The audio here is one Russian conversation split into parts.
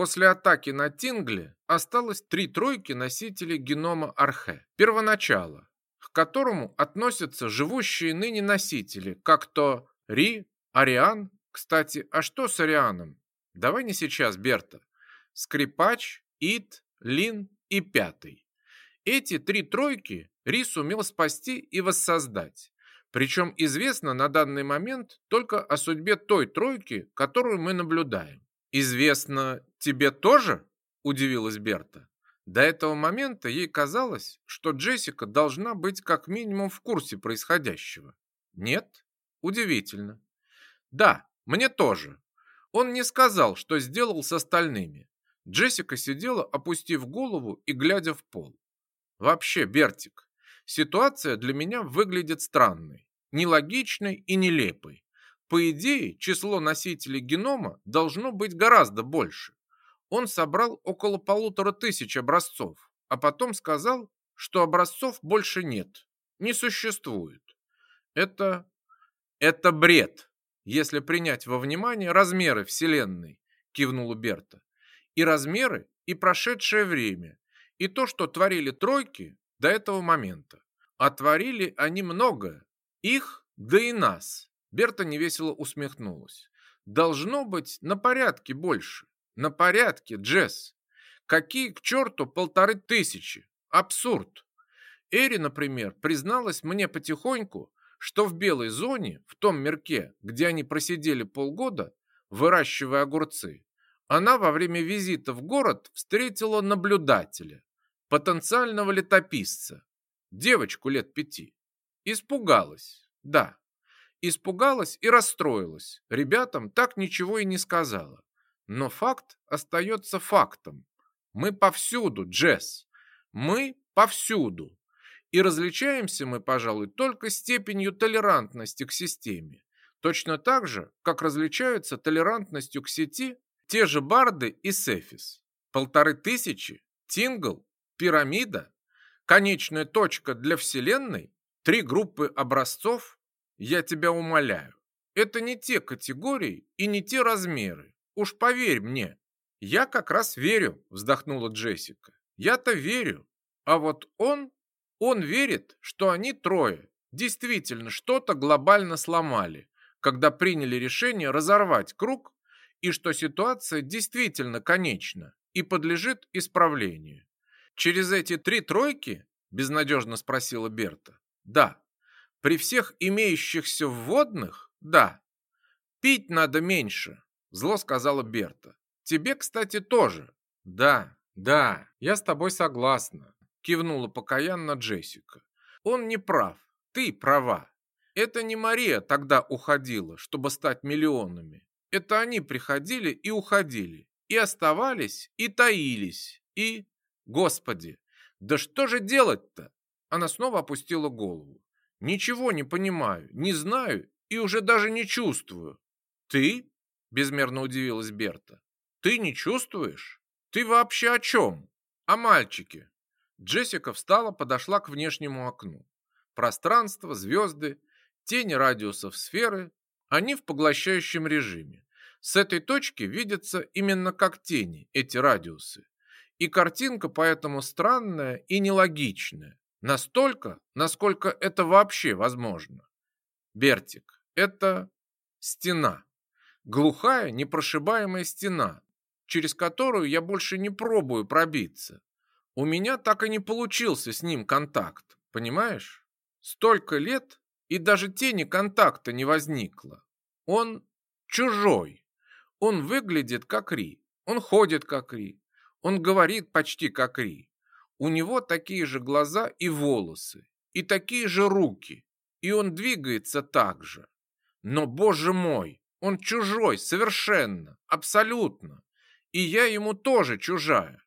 После атаки на Тингли осталось три тройки носителей генома Архе, первоначала, к которому относятся живущие ныне носители, как то Ри, Ариан. Кстати, а что с Арианом? Давай не сейчас, Берта. Скрипач, Ит, Лин и Пятый. Эти три тройки Ри сумел спасти и воссоздать. Причем известно на данный момент только о судьбе той тройки, которую мы наблюдаем. «Известно тебе тоже?» – удивилась Берта. До этого момента ей казалось, что Джессика должна быть как минимум в курсе происходящего. Нет? Удивительно. Да, мне тоже. Он не сказал, что сделал с остальными. Джессика сидела, опустив голову и глядя в пол. Вообще, Бертик, ситуация для меня выглядит странной, нелогичной и нелепой. По идее, число носителей генома должно быть гораздо больше. Он собрал около полутора тысяч образцов, а потом сказал, что образцов больше нет, не существует. Это... это бред, если принять во внимание размеры Вселенной, кивнула Берта. И размеры, и прошедшее время, и то, что творили тройки до этого момента. А творили они многое. Их, да и нас. Берта невесело усмехнулась. Должно быть на порядке больше. На порядке, Джесс. Какие к черту полторы тысячи? Абсурд. Эри, например, призналась мне потихоньку, что в белой зоне, в том мирке, где они просидели полгода, выращивая огурцы, она во время визита в город встретила наблюдателя, потенциального летописца, девочку лет пяти. Испугалась, да, Испугалась и расстроилась. Ребятам так ничего и не сказала. Но факт остается фактом. Мы повсюду, Джесс. Мы повсюду. И различаемся мы, пожалуй, только степенью толерантности к системе. Точно так же, как различаются толерантностью к сети те же Барды и Сефис. Полторы тысячи, Тингл, пирамида, конечная точка для Вселенной, три группы образцов я тебя умоляю. Это не те категории и не те размеры. Уж поверь мне. Я как раз верю, вздохнула Джессика. Я-то верю. А вот он, он верит, что они трое действительно что-то глобально сломали, когда приняли решение разорвать круг и что ситуация действительно конечна и подлежит исправлению. Через эти три тройки, безнадежно спросила Берта. Да, при всех имеющихся вводных, да. Пить надо меньше, зло сказала Берта. Тебе, кстати, тоже. Да, да, я с тобой согласна, кивнула покаянно Джессика. Он не прав, ты права. Это не Мария тогда уходила, чтобы стать миллионами. Это они приходили и уходили, и оставались, и таились, и... Господи, да что же делать-то? Она снова опустила голову. Ничего не понимаю, не знаю и уже даже не чувствую. Ты? Безмерно удивилась Берта. Ты не чувствуешь? Ты вообще о чем? О мальчике. Джессика встала, подошла к внешнему окну. Пространство, звезды, тени радиусов сферы, они в поглощающем режиме. С этой точки видятся именно как тени эти радиусы. И картинка поэтому странная и нелогичная. Настолько, насколько это вообще возможно. Бертик, это стена. Глухая, непрошибаемая стена, через которую я больше не пробую пробиться. У меня так и не получился с ним контакт, понимаешь? Столько лет, и даже тени контакта не возникло. Он чужой. Он выглядит как Ри. Он ходит как Ри. Он говорит почти как Ри. У него такие же глаза и волосы, и такие же руки, и он двигается так же. Но, боже мой, он чужой совершенно, абсолютно, и я ему тоже чужая.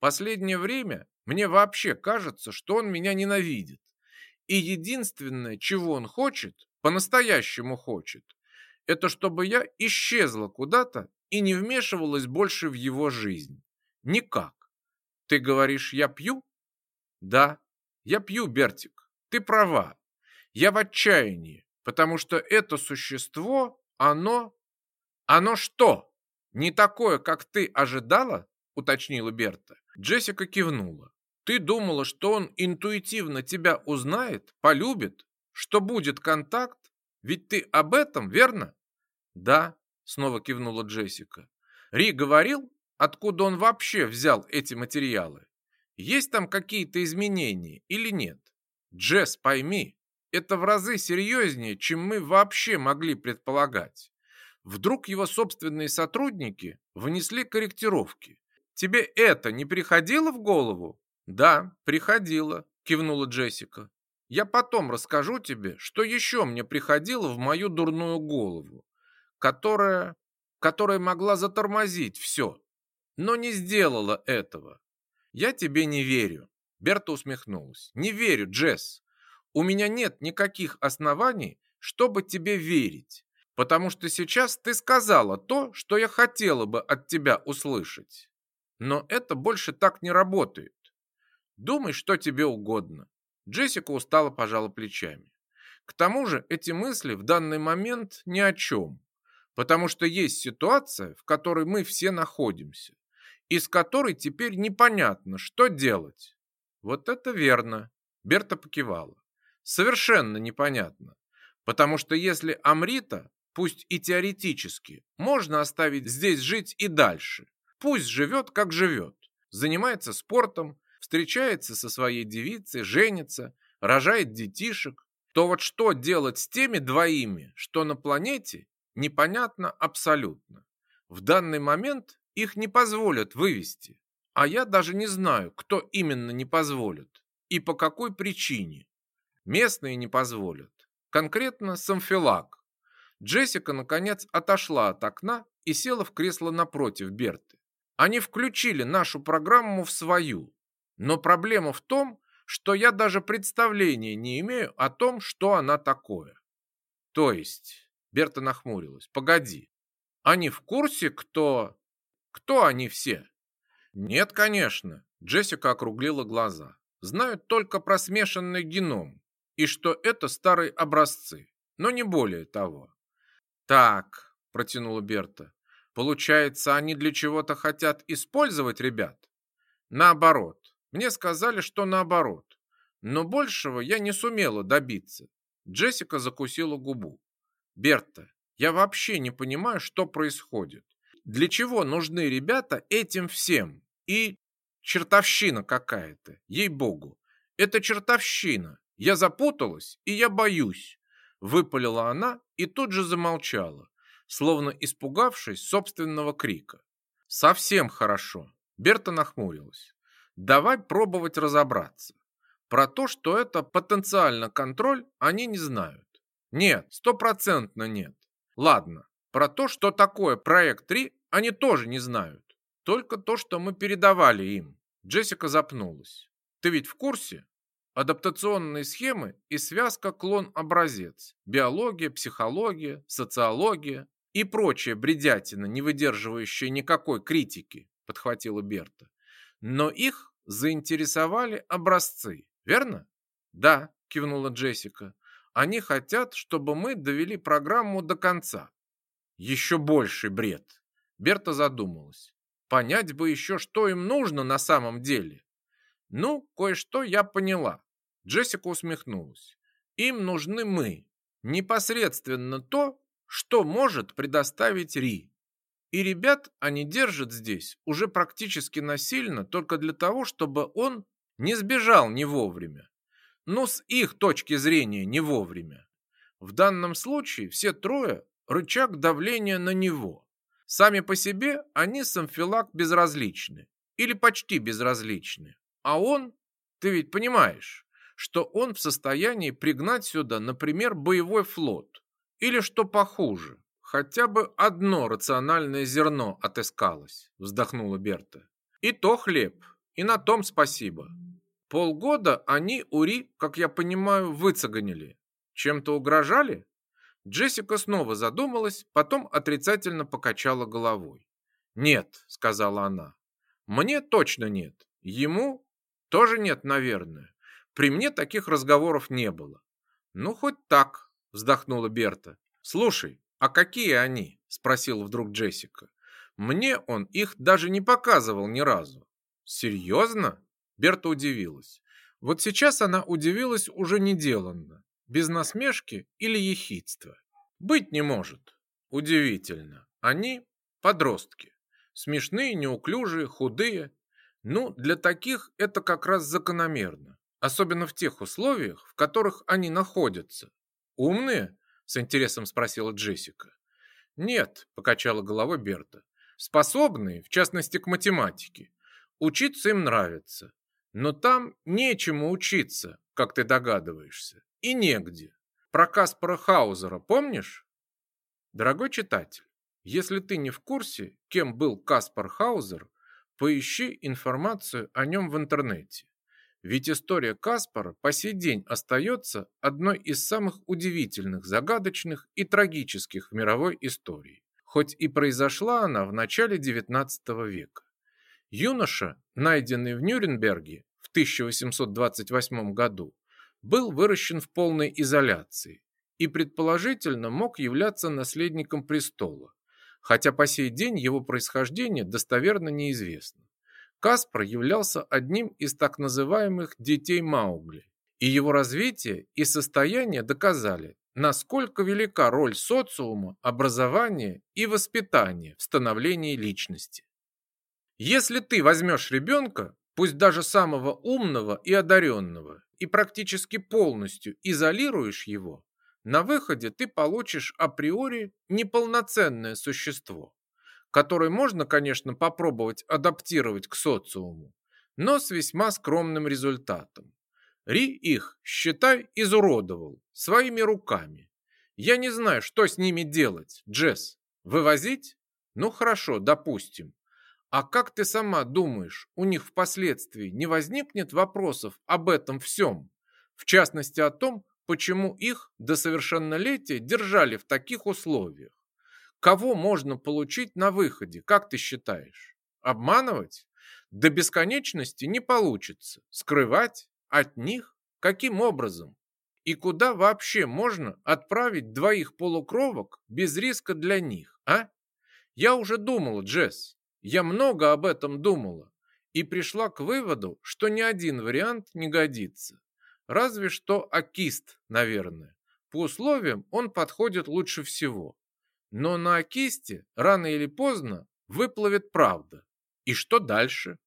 Последнее время мне вообще кажется, что он меня ненавидит. И единственное, чего он хочет, по-настоящему хочет, это чтобы я исчезла куда-то и не вмешивалась больше в его жизнь. Никак. Ты говоришь, я пью? Да, я пью, Бертик. Ты права. Я в отчаянии, потому что это существо, оно... Оно что? Не такое, как ты ожидала? Уточнила Берта. Джессика кивнула. Ты думала, что он интуитивно тебя узнает, полюбит, что будет контакт? Ведь ты об этом, верно? Да, снова кивнула Джессика. Ри говорил, откуда он вообще взял эти материалы. Есть там какие-то изменения или нет? Джесс, пойми, это в разы серьезнее, чем мы вообще могли предполагать. Вдруг его собственные сотрудники внесли корректировки. Тебе это не приходило в голову? Да, приходило, кивнула Джессика. Я потом расскажу тебе, что еще мне приходило в мою дурную голову, которая, которая могла затормозить все, но не сделала этого. Я тебе не верю. Берта усмехнулась. Не верю, Джесс. У меня нет никаких оснований, чтобы тебе верить, потому что сейчас ты сказала то, что я хотела бы от тебя услышать. Но это больше так не работает. Думай, что тебе угодно. Джессика устало пожала плечами. К тому же эти мысли в данный момент ни о чем, потому что есть ситуация, в которой мы все находимся, из которой теперь непонятно, что делать. Вот это верно. Берта покивала. Совершенно непонятно. Потому что если Амрита, пусть и теоретически, можно оставить здесь жить и дальше, пусть живет, как живет, занимается спортом, встречается со своей девицей, женится, рожает детишек, то вот что делать с теми двоими, что на планете, непонятно абсолютно. В данный момент их не позволят вывести, а я даже не знаю, кто именно не позволит и по какой причине. Местные не позволят. Конкретно Самфилак. Джессика, наконец, отошла от окна и села в кресло напротив Берты. Они включили нашу программу в свою. Но проблема в том, что я даже представления не имею о том, что она такое. То есть, Берта нахмурилась. Погоди. Они в курсе, кто... Кто они все? Нет, конечно. Джессика округлила глаза. Знают только про смешанный геном и что это старые образцы, но не более того. Так, протянула Берта. Получается, они для чего-то хотят использовать ребят? Наоборот. Мне сказали, что наоборот. Но большего я не сумела добиться. Джессика закусила губу. Берта, я вообще не понимаю, что происходит. Для чего нужны ребята этим всем? И чертовщина какая-то, ей-богу. Это чертовщина. Я запуталась, и я боюсь, выпалила она и тут же замолчала, словно испугавшись собственного крика. Совсем хорошо. Берта нахмурилась. Давай пробовать разобраться. Про то, что это потенциально контроль, они не знают. Нет, стопроцентно нет. Ладно, про то, что такое проект 3, они тоже не знают. Только то, что мы передавали им. Джессика запнулась. Ты ведь в курсе? Адаптационные схемы и связка клон-образец, биология, психология, социология и прочая бредятина, не выдерживающая никакой критики, подхватила Берта. Но их заинтересовали образцы, верно? Да, кивнула Джессика. Они хотят, чтобы мы довели программу до конца. Еще больший бред. Берта задумалась. Понять бы еще, что им нужно на самом деле. Ну, кое-что я поняла. Джессика усмехнулась. Им нужны мы. Непосредственно то, что может предоставить Ри. И ребят они держат здесь уже практически насильно только для того, чтобы он не сбежал не вовремя. Ну, с их точки зрения не вовремя. В данном случае все трое – рычаг давления на него. Сами по себе они с безразличны. Или почти безразличны. А он, ты ведь понимаешь, что он в состоянии пригнать сюда, например, боевой флот. Или что похуже, хотя бы одно рациональное зерно отыскалось, вздохнула Берта. И то хлеб, и на том спасибо. Полгода они Ури, как я понимаю, выцеганили. Чем-то угрожали? Джессика снова задумалась, потом отрицательно покачала головой. «Нет», — сказала она, — «мне точно нет. Ему тоже нет, наверное. При мне таких разговоров не было». «Ну, хоть так», — вздохнула Берта. «Слушай, а какие они?» — спросила вдруг Джессика. Мне он их даже не показывал ни разу. Серьезно? Берта удивилась. Вот сейчас она удивилась уже неделанно, без насмешки или ехидства. Быть не может. Удивительно. Они подростки. Смешные, неуклюжие, худые. Ну, для таких это как раз закономерно. Особенно в тех условиях, в которых они находятся. Умные? С интересом спросила Джессика. Нет, покачала головой Берта. Способные, в частности, к математике. Учиться им нравится. Но там нечему учиться, как ты догадываешься. И негде. Про Каспара Хаузера помнишь? Дорогой читатель, если ты не в курсе, кем был Каспар Хаузер, поищи информацию о нем в интернете. Ведь история Каспара по сей день остается одной из самых удивительных, загадочных и трагических в мировой истории. Хоть и произошла она в начале XIX века. Юноша, найденный в Нюрнберге в 1828 году, был выращен в полной изоляции и предположительно мог являться наследником престола, хотя по сей день его происхождение достоверно неизвестно. Каспар являлся одним из так называемых детей Маугли, и его развитие и состояние доказали, насколько велика роль социума, образования и воспитания в становлении личности. Если ты возьмешь ребенка, пусть даже самого умного и одаренного, и практически полностью изолируешь его, на выходе ты получишь априори неполноценное существо, которое можно, конечно, попробовать адаптировать к социуму, но с весьма скромным результатом. Ри их, считай, изуродовал своими руками. Я не знаю, что с ними делать, Джесс. Вывозить? Ну хорошо, допустим. А как ты сама думаешь, у них впоследствии не возникнет вопросов об этом всем? В частности о том, почему их до совершеннолетия держали в таких условиях. Кого можно получить на выходе, как ты считаешь? Обманывать? До бесконечности не получится. Скрывать? От них? Каким образом? И куда вообще можно отправить двоих полукровок без риска для них, а? Я уже думала, Джесс, я много об этом думала и пришла к выводу, что ни один вариант не годится. Разве что акист, наверное. По условиям он подходит лучше всего. Но на акисте рано или поздно выплывет правда. И что дальше?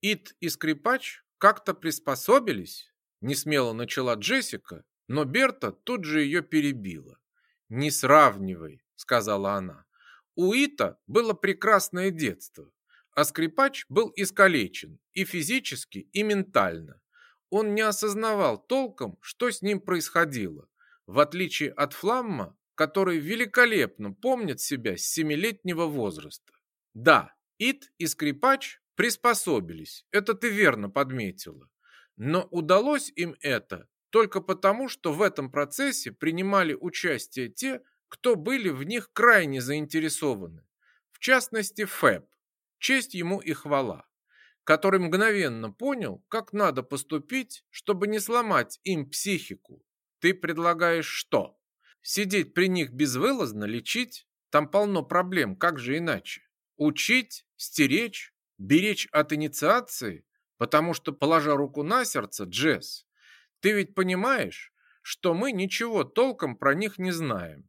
Ит и скрипач как-то приспособились? Несмело начала Джессика, но Берта тут же ее перебила. «Не сравнивай», — сказала она. У Ита было прекрасное детство, а скрипач был искалечен и физически, и ментально. Он не осознавал толком, что с ним происходило, в отличие от Фламма, который великолепно помнит себя с семилетнего возраста. Да, Ит и скрипач приспособились, это ты верно подметила. Но удалось им это только потому, что в этом процессе принимали участие те, кто были в них крайне заинтересованы. В частности, Фэб. Честь ему и хвала. Который мгновенно понял, как надо поступить, чтобы не сломать им психику. Ты предлагаешь что? Сидеть при них безвылазно, лечить? Там полно проблем, как же иначе? Учить, стеречь, беречь от инициации? Потому что, положа руку на сердце, Джесс, ты ведь понимаешь, что мы ничего толком про них не знаем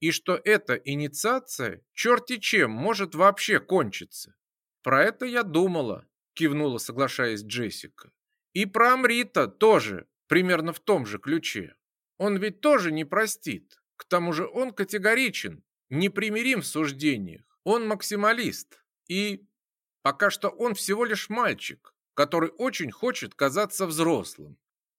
и что эта инициация черти чем может вообще кончиться. Про это я думала, кивнула, соглашаясь Джессика. И про Амрита тоже, примерно в том же ключе. Он ведь тоже не простит. К тому же он категоричен, непримирим в суждениях. Он максималист. И пока что он всего лишь мальчик, который очень хочет казаться взрослым.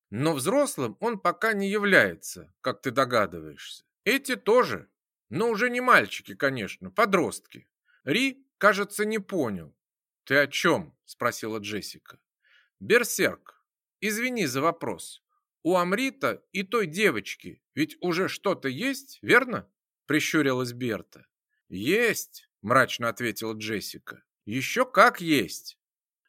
Но взрослым он пока не является, как ты догадываешься. Эти тоже, но уже не мальчики, конечно, подростки. Ри, кажется, не понял. «Ты о чем?» – спросила Джессика. «Берсерк, извини за вопрос. У Амрита и той девочки ведь уже что-то есть, верно?» – прищурилась Берта. «Есть», – мрачно ответила Джессика. «Еще как есть.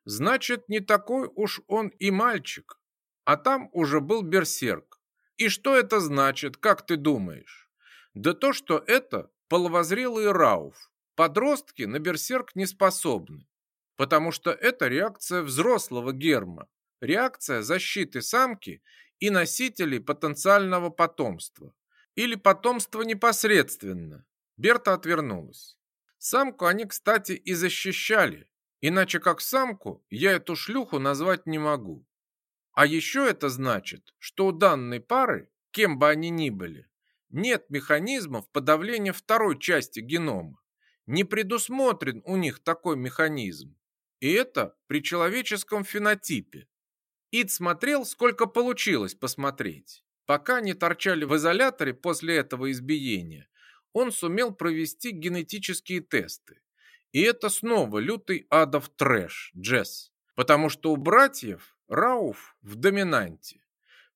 Значит, не такой уж он и мальчик. А там уже был берсерк. И что это значит, как ты думаешь? Да то, что это половозрелый Рауф, Подростки на берсерк не способны, потому что это реакция взрослого герма, реакция защиты самки и носителей потенциального потомства. Или потомства непосредственно. Берта отвернулась. Самку они, кстати, и защищали, иначе как самку я эту шлюху назвать не могу. А еще это значит, что у данной пары, кем бы они ни были, нет механизмов подавления второй части генома. Не предусмотрен у них такой механизм. И это при человеческом фенотипе. Ид смотрел, сколько получилось посмотреть. Пока они торчали в изоляторе после этого избиения, он сумел провести генетические тесты. И это снова лютый адов трэш, Джесс. Потому что у братьев Рауф в доминанте.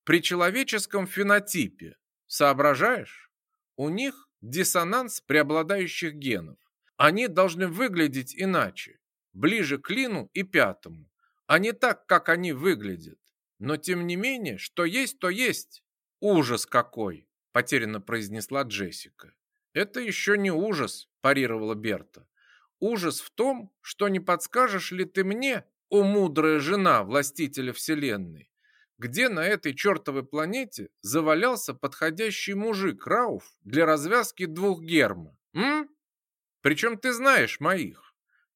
При человеческом фенотипе. Соображаешь? У них диссонанс преобладающих генов. Они должны выглядеть иначе, ближе к Лину и Пятому, а не так, как они выглядят. Но тем не менее, что есть, то есть. Ужас какой, потерянно произнесла Джессика. Это еще не ужас, парировала Берта. Ужас в том, что не подскажешь ли ты мне, о мудрая жена властителя вселенной, где на этой чертовой планете завалялся подходящий мужик Рауф для развязки двух герма? М? Причем ты знаешь моих.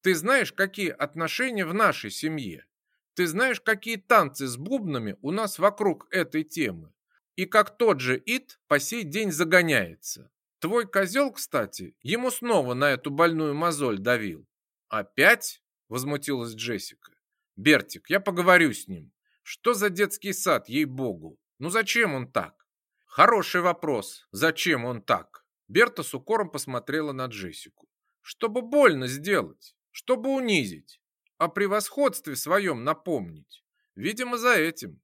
Ты знаешь, какие отношения в нашей семье. Ты знаешь, какие танцы с бубнами у нас вокруг этой темы. И как тот же Ит по сей день загоняется. Твой козел, кстати, ему снова на эту больную мозоль давил. Опять? Возмутилась Джессика. Бертик, я поговорю с ним. Что за детский сад, ей-богу? Ну зачем он так? Хороший вопрос. Зачем он так? Берта с укором посмотрела на Джессику. Чтобы больно сделать, чтобы унизить, о превосходстве своем напомнить. Видимо, за этим.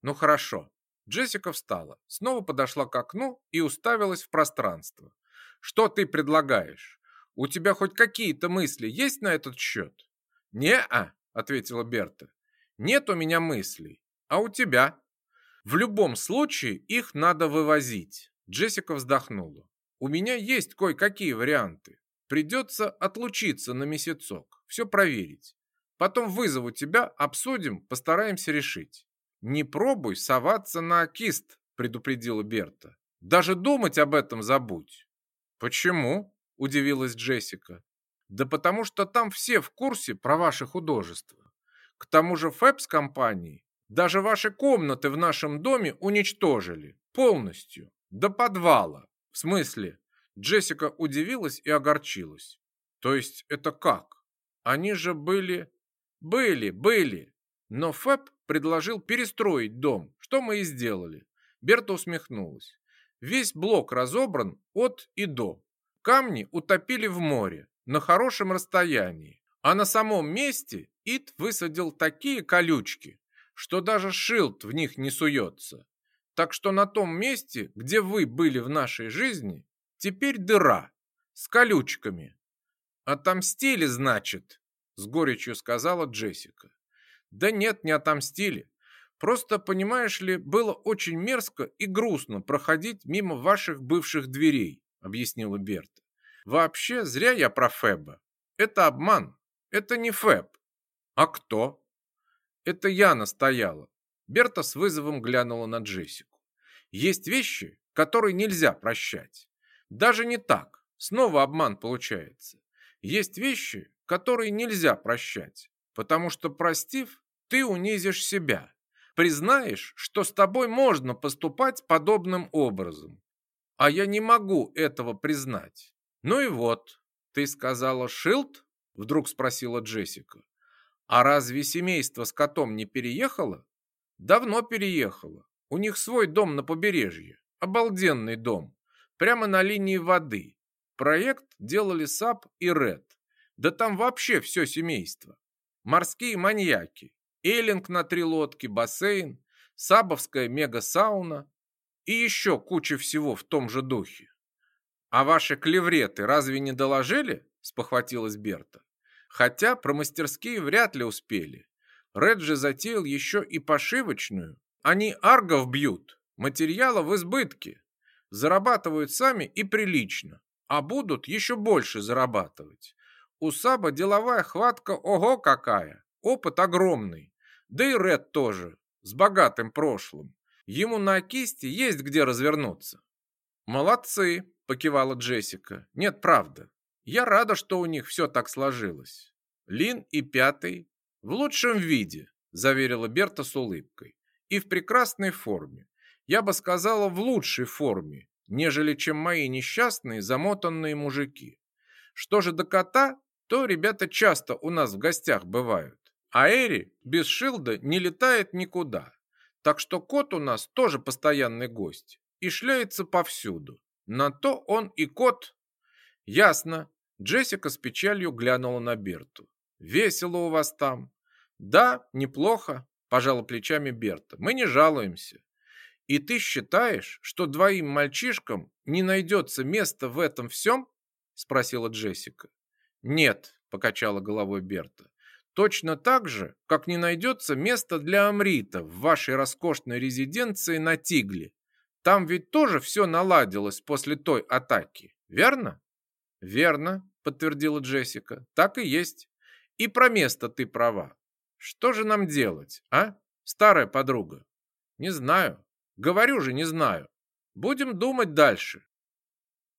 Ну хорошо. Джессика встала, снова подошла к окну и уставилась в пространство. Что ты предлагаешь? У тебя хоть какие-то мысли есть на этот счет? Не-а, ответила Берта. Нет у меня мыслей. А у тебя? В любом случае их надо вывозить. Джессика вздохнула. У меня есть кое-какие варианты. Придется отлучиться на месяцок, все проверить. Потом вызову тебя, обсудим, постараемся решить. Не пробуй соваться на кист, предупредила Берта. Даже думать об этом забудь. Почему? Удивилась Джессика. Да потому что там все в курсе про ваше художество. К тому же Фэбс компании даже ваши комнаты в нашем доме уничтожили. Полностью. До подвала. В смысле, Джессика удивилась и огорчилась. То есть это как? Они же были... Были, были. Но Фэб предложил перестроить дом, что мы и сделали. Берта усмехнулась. Весь блок разобран от и до. Камни утопили в море на хорошем расстоянии. А на самом месте Ит высадил такие колючки, что даже шилд в них не суется. Так что на том месте, где вы были в нашей жизни, Теперь дыра с колючками. Отомстили, значит, с горечью сказала Джессика. Да нет, не отомстили. Просто, понимаешь ли, было очень мерзко и грустно проходить мимо ваших бывших дверей, объяснила Берта. Вообще, зря я про Феба. Это обман. Это не Феб. А кто? Это я настояла. Берта с вызовом глянула на Джессику. Есть вещи, которые нельзя прощать. Даже не так. Снова обман получается. Есть вещи, которые нельзя прощать, потому что, простив, ты унизишь себя. Признаешь, что с тобой можно поступать подобным образом. А я не могу этого признать. Ну и вот, ты сказала Шилд? Вдруг спросила Джессика. А разве семейство с котом не переехало? Давно переехало. У них свой дом на побережье. Обалденный дом прямо на линии воды. Проект делали Саб и Рэд. Да там вообще все семейство. Морские маньяки, эллинг на три лодки, бассейн, сабовская мега-сауна и еще куча всего в том же духе. «А ваши клевреты разве не доложили?» – спохватилась Берта. Хотя про мастерские вряд ли успели. Реджи затеял еще и пошивочную. Они аргов бьют, материала в избытке зарабатывают сами и прилично. а будут еще больше зарабатывать. У Саба деловая хватка ого какая, опыт огромный. Да и Ред тоже, с богатым прошлым. Ему на кисти есть где развернуться. Молодцы, покивала Джессика. Нет, правда. Я рада, что у них все так сложилось. Лин и Пятый в лучшем виде, заверила Берта с улыбкой. И в прекрасной форме. Я бы сказала, в лучшей форме, нежели чем мои несчастные замотанные мужики. Что же до кота, то ребята часто у нас в гостях бывают. А Эри без Шилда не летает никуда. Так что кот у нас тоже постоянный гость и шляется повсюду. На то он и кот. Ясно. Джессика с печалью глянула на Берту. Весело у вас там. Да, неплохо, пожала плечами Берта. Мы не жалуемся. И ты считаешь, что двоим мальчишкам не найдется места в этом всем? Спросила Джессика. Нет, покачала головой Берта. Точно так же, как не найдется места для Амрита в вашей роскошной резиденции на Тигле. Там ведь тоже все наладилось после той атаки, верно? Верно, подтвердила Джессика. Так и есть. И про место ты права. Что же нам делать, а, старая подруга? Не знаю. Говорю же, не знаю. Будем думать дальше.